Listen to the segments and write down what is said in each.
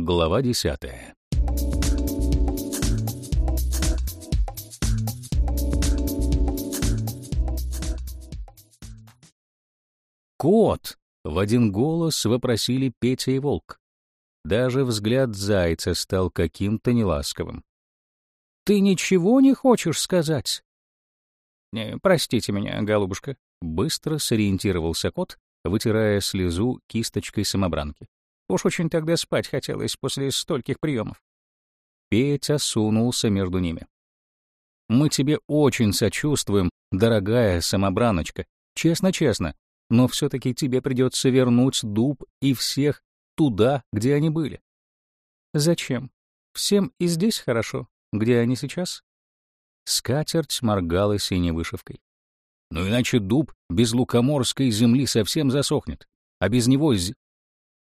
Глава десятая. «Кот!» — в один голос вопросили Петя и Волк. Даже взгляд зайца стал каким-то неласковым. «Ты ничего не хочешь сказать?» «Не, простите меня, голубушка», — быстро сориентировался кот, вытирая слезу кисточкой самобранки. «Уж очень тогда спать хотелось после стольких приемов». Петя сунулся между ними. «Мы тебе очень сочувствуем, дорогая самобраночка, честно-честно, но все-таки тебе придется вернуть дуб и всех туда, где они были». «Зачем? Всем и здесь хорошо. Где они сейчас?» Скатерть моргала синей вышивкой. «Ну иначе дуб без лукоморской земли совсем засохнет, а без него з...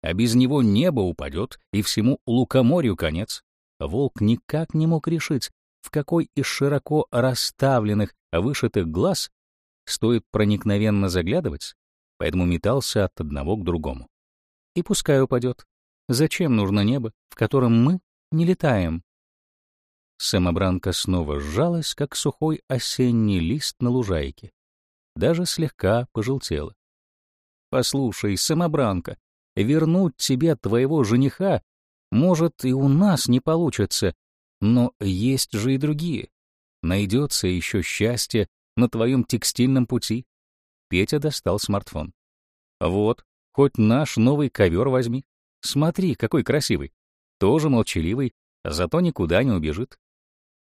а без него небо упадет, и всему лукоморью конец». Волк никак не мог решить, в какой из широко расставленных, вышитых глаз стоит проникновенно заглядывать, поэтому метался от одного к другому. И пускай упадет. Зачем нужно небо, в котором мы не летаем? Самобранка снова сжалась, как сухой осенний лист на лужайке. Даже слегка пожелтела. «Послушай, самобранка, вернуть тебе твоего жениха, может, и у нас не получится, но есть же и другие. Найдется еще счастье на твоем текстильном пути». Петя достал смартфон. «Вот, хоть наш новый ковер возьми. Смотри, какой красивый. Тоже молчаливый, зато никуда не убежит.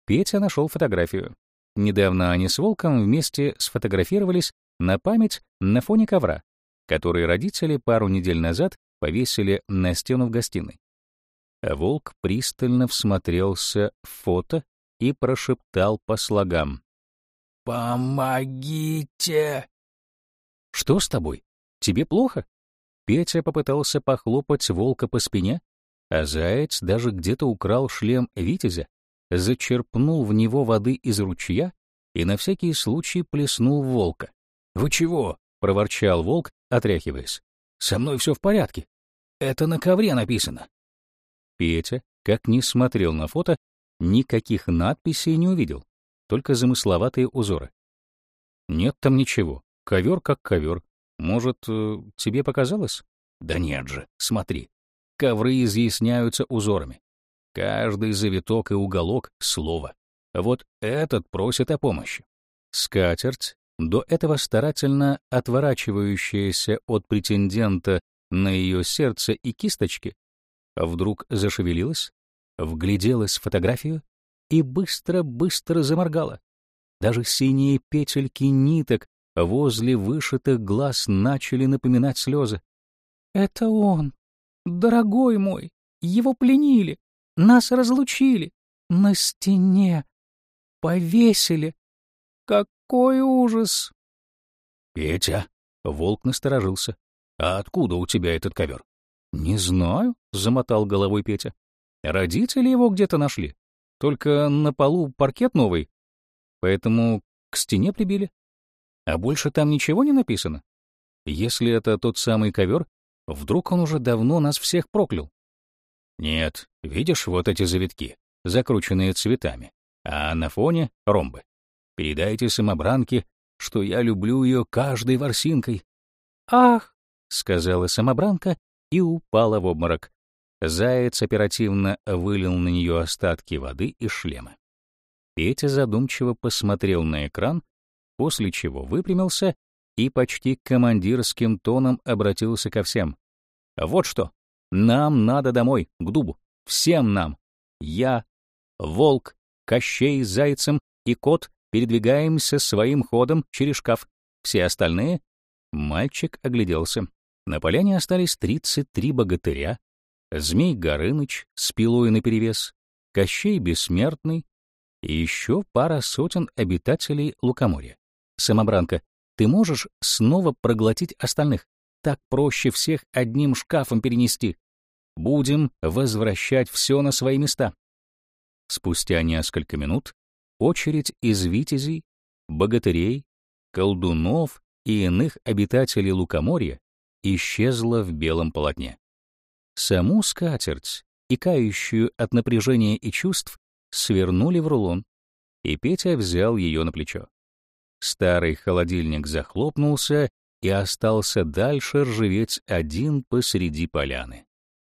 Петя нашел фотографию. Недавно они с Волком вместе сфотографировались на память на фоне ковра, который родители пару недель назад повесили на стену в гостиной. Волк пристально всмотрелся в фото и прошептал по слогам. «Помогите!» «Что с тобой? Тебе плохо?» Петя попытался похлопать волка по спине, а заяц даже где-то украл шлем витязя зачерпнул в него воды из ручья и на всякий случай плеснул волка. «Вы чего?» — проворчал волк, отряхиваясь. «Со мной все в порядке. Это на ковре написано». Петя, как ни смотрел на фото, никаких надписей не увидел, только замысловатые узоры. «Нет там ничего. Ковер как ковер. Может, э, тебе показалось?» «Да нет же, смотри. Ковры изъясняются узорами. Каждый завиток и уголок — слово. Вот этот просит о помощи. Скатерть, до этого старательно отворачивающаяся от претендента на ее сердце и кисточки, вдруг зашевелилась, вгляделась в фотографию и быстро-быстро заморгала. Даже синие петельки ниток возле вышитых глаз начали напоминать слезы. «Это он! Дорогой мой! Его пленили! Нас разлучили. На стене. Повесили. Какой ужас!» «Петя!» — волк насторожился. «А откуда у тебя этот ковер?» «Не знаю», — замотал головой Петя. «Родители его где-то нашли. Только на полу паркет новый, поэтому к стене прибили. А больше там ничего не написано. Если это тот самый ковер, вдруг он уже давно нас всех проклял. Нет, видишь вот эти завитки, закрученные цветами, а на фоне — ромбы. Передайте самобранке, что я люблю ее каждой ворсинкой. «Ах!» — сказала самобранка и упала в обморок. Заяц оперативно вылил на нее остатки воды из шлема. Петя задумчиво посмотрел на экран, после чего выпрямился и почти командирским тоном обратился ко всем. «Вот что, нам надо домой, к дубу. Всем нам. Я, волк, Кощей с зайцем и кот передвигаемся своим ходом через шкаф. Все остальные... Мальчик огляделся. На поляне остались 33 богатыря, Змей Горыныч с пилой наперевес, Кощей Бессмертный и еще пара сотен обитателей Лукоморья. Самобранка, ты можешь снова проглотить остальных? Так проще всех одним шкафом перенести. Будем возвращать все на свои места. Спустя несколько минут очередь из витязей, богатырей, колдунов и иных обитателей лукоморья исчезла в белом полотне. Саму скатерть и кающую от напряжения и чувств, свернули в рулон, и Петя взял ее на плечо. Старый холодильник захлопнулся и остался дальше ржаветь один посреди поляны.